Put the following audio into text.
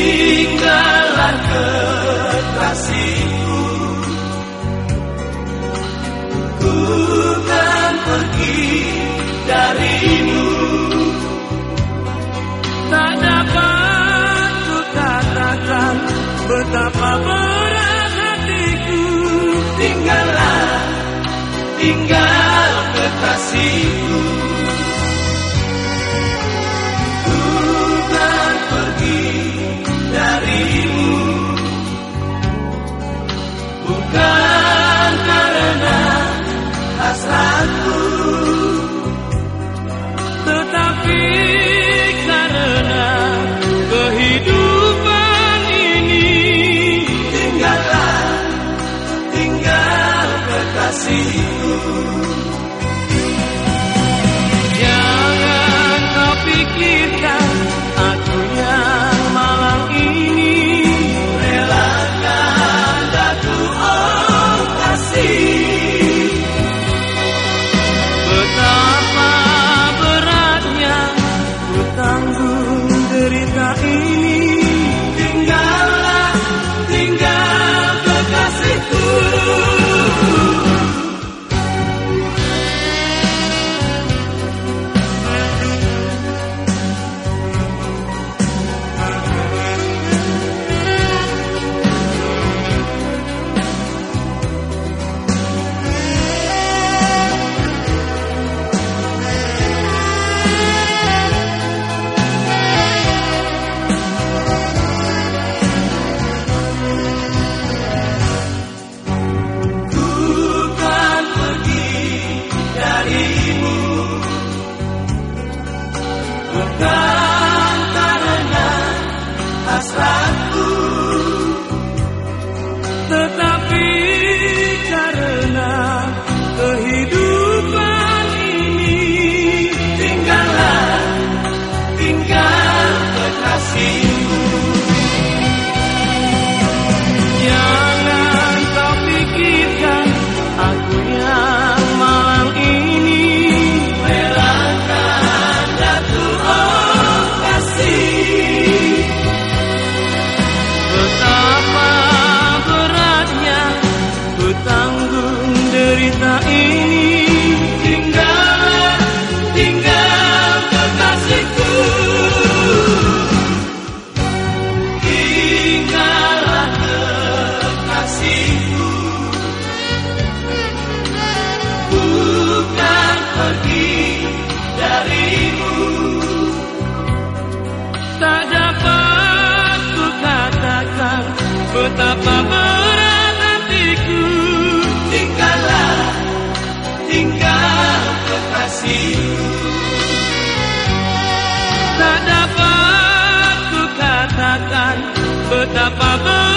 Tinggallah kekasihku. Ku kan pergi darimu. Tak dapat ku katakan Betapa berat hatiku. Tinggallah, tinggal Betapa beratnya ku tanggung derita ini pergi darimu. Tak dapat ku katakan betapa berat hatiku. Tinggallah, tinggal kekasihku. Tak dapat ku katakan betapa berat